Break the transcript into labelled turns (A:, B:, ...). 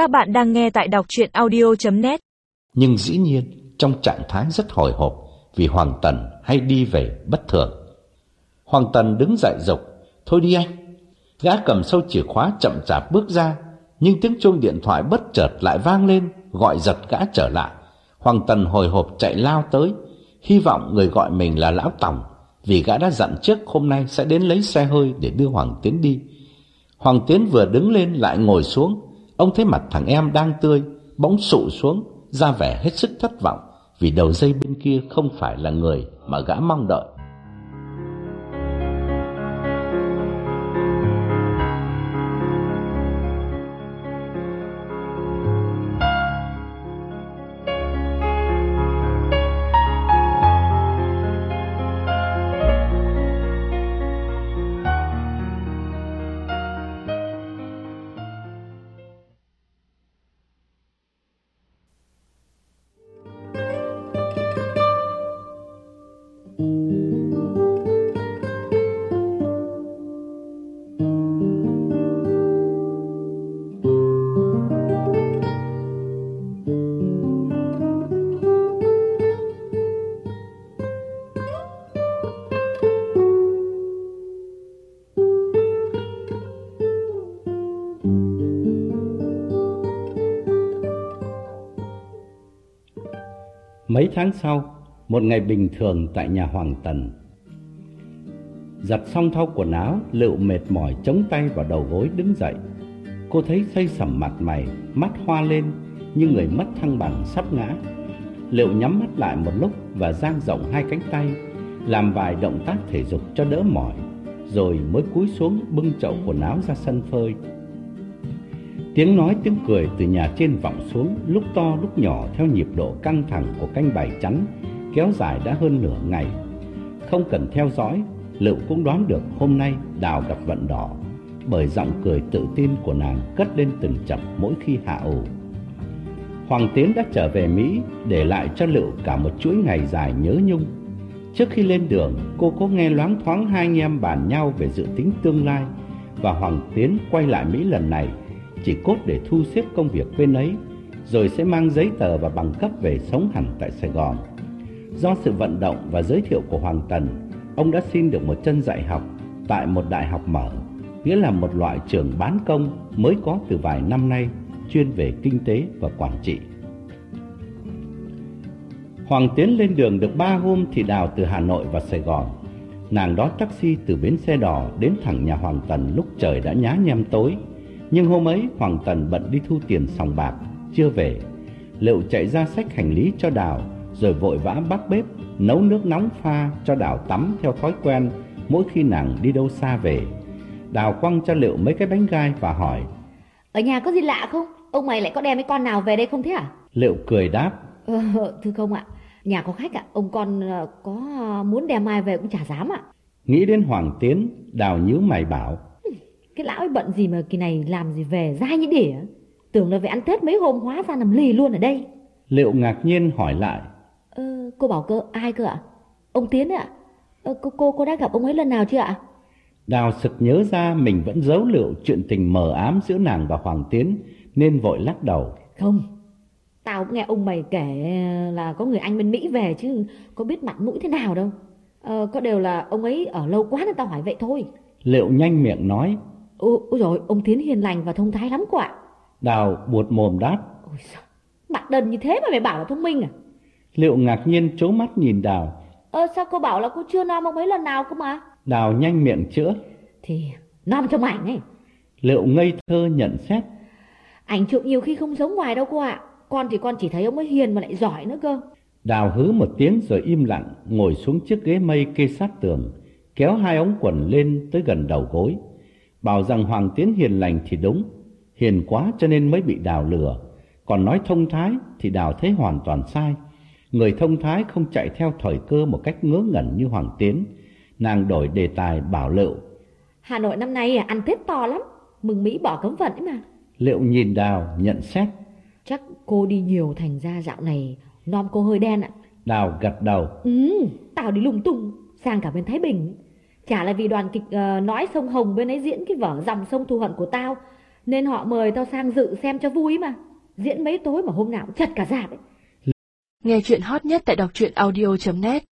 A: Các bạn đang nghe tại đọc chuyện audio.net
B: Nhưng dĩ nhiên trong trạng thái rất hồi hộp vì Hoàng Tần hay đi về bất thường. Hoàng Tần đứng dậy dục Thôi đi anh. Gã cầm sâu chìa khóa chậm chạp bước ra nhưng tiếng chuông điện thoại bất chợt lại vang lên gọi giật gã trở lại. Hoàng Tần hồi hộp chạy lao tới hy vọng người gọi mình là Lão Tòng vì gã đã dặn trước hôm nay sẽ đến lấy xe hơi để đưa Hoàng Tiến đi. Hoàng Tiến vừa đứng lên lại ngồi xuống, ông thấy mặt thằng em đang tươi, bỗng sụ xuống, ra vẻ hết sức thất vọng vì đầu dây bên kia không phải là người mà gã mong đợi. Mấy tháng sau, một ngày bình thường tại nhà Hoàng Tần. Giặt xong thau quần áo, Lựu mệt mỏi chống tay vào đầu gối đứng dậy. Cô thấy say sẩm mặt mày, mắt hoa lên như người mất thăng bằng sắp ngã. Lựu nhắm mắt lại một lúc và dang rộng hai cánh tay, làm vài động tác thể dục cho đỡ mỏi, rồi mới cúi xuống bưng chậu quần áo ra sân phơi. Tiếng nói tiếng cười từ nhà trên vọng xuống lúc to lúc nhỏ theo nhịp độ căng thẳng của canh bài chắn kéo dài đã hơn nửa ngày. Không cần theo dõi, Lựu cũng đoán được hôm nay Đào gặp vận đỏ bởi giọng cười tự tin của nàng cất lên từng chập mỗi khi hạ ủ. Hoàng Tiến đã trở về Mỹ để lại cho Lựu cả một chuỗi ngày dài nhớ nhung. Trước khi lên đường, cô có nghe loáng thoáng hai anh em bàn nhau về dự tính tương lai và Hoàng Tiến quay lại Mỹ lần này chỉ cốt để thu xếp công việc bên ấy, rồi sẽ mang giấy tờ và bằng cấp về sống hẳn tại Sài Gòn. Do sự vận động và giới thiệu của Hoàng Tần, ông đã xin được một chân dạy học tại một đại học mở, nghĩa là một loại trường bán công mới có từ vài năm nay, chuyên về kinh tế và quản trị. Hoàng Tiến lên đường được ba hôm thì đào từ Hà Nội và Sài Gòn. Nàng đón taxi từ bến xe đỏ đến thẳng nhà Hoàng Tần lúc trời đã nhá nhem tối. Nhưng hôm ấy Hoàng Tần bận đi thu tiền sòng bạc, chưa về. Liệu chạy ra xách hành lý cho Đào, rồi vội vã bắt bếp, nấu nước nóng pha cho Đào tắm theo thói quen mỗi khi nàng đi đâu xa về. Đào quăng cho Liệu mấy cái bánh gai và hỏi.
C: Ở nhà có gì lạ không? Ông mày lại có đem cái con nào về đây không thế à?
B: Liệu cười đáp.
C: Ờ, thưa không ạ, nhà có khách ạ, ông con ờ, có muốn đem ai về cũng chả dám ạ.
B: Nghĩ đến Hoàng Tiến, Đào nhíu mày bảo.
C: Cái lão ấy bận gì mà kỳ này làm gì về dai như đỉa? Tưởng là về ăn Tết mấy hôm hóa ra nằm lì luôn ở đây.
B: Liệu ngạc nhiên hỏi lại.
C: Ờ, Cô bảo cơ ai cơ ạ? Ông Tiến ạ. Ờ, cô, cô cô đã gặp ông ấy lần nào chưa ạ?
B: Đào sực nhớ ra mình vẫn giấu liệu chuyện tình mờ ám giữa nàng và Hoàng Tiến Nên vội lắc đầu.
C: Không Tao cũng nghe ông mày kể là có người anh bên Mỹ về chứ Có biết mặt mũi thế nào đâu. Ờ, Có đều là ông ấy ở lâu quá nên tao hỏi vậy thôi.
B: Liệu nhanh miệng nói
C: Ôi, ôi rồi ông Tiến hiền lành và thông thái lắm ạ.
B: Đào buột mồm đáp.
C: Ôi sao Mặt đần như thế mà mày bảo là thông minh à?
B: Liệu ngạc nhiên chố mắt nhìn Đào?
C: Ờ sao cô bảo là cô chưa nom ông ấy lần nào cơ mà?
B: Đào nhanh miệng chữa.
C: Thì nom trong ảnh ấy
B: Liệu ngây thơ nhận xét?
C: Ảnh chụp nhiều khi không giống ngoài đâu cô ạ. Con thì con chỉ thấy ông ấy hiền mà lại giỏi nữa cơ.
B: Đào hứ một tiếng rồi im lặng Ngồi xuống chiếc ghế mây kê sát tường Kéo hai ống quần lên tới gần đầu gối Bảo rằng Hoàng Tiến hiền lành thì đúng Hiền quá cho nên mới bị Đào lừa. Còn nói thông thái thì Đào thấy hoàn toàn sai. Người thông thái không chạy theo thời cơ một cách ngớ ngẩn như Hoàng Tiến. Nàng đổi đề tài bảo Lựu.
C: Hà Nội năm nay à, ăn Tết to lắm Mừng Mỹ bỏ cấm vận ấy mà.
B: Liệu nhìn Đào nhận xét.
C: Chắc cô đi nhiều thành ra dạo này Nom cô hơi đen ạ.
B: Đào gật đầu.
C: Ừ, tao đi lung tung Sang cả bên Thái Bình Chả là vì đoàn kịch uh, nói sông Hồng bên ấy diễn cái vở dòng sông thù hận của tao Nên họ mời tao sang dự xem cho vui mà. Diễn mấy tối mà hôm nào cũng chật cả dạp ấy.
D: Nghe chuyện hot nhất tại đọc truyện audio.net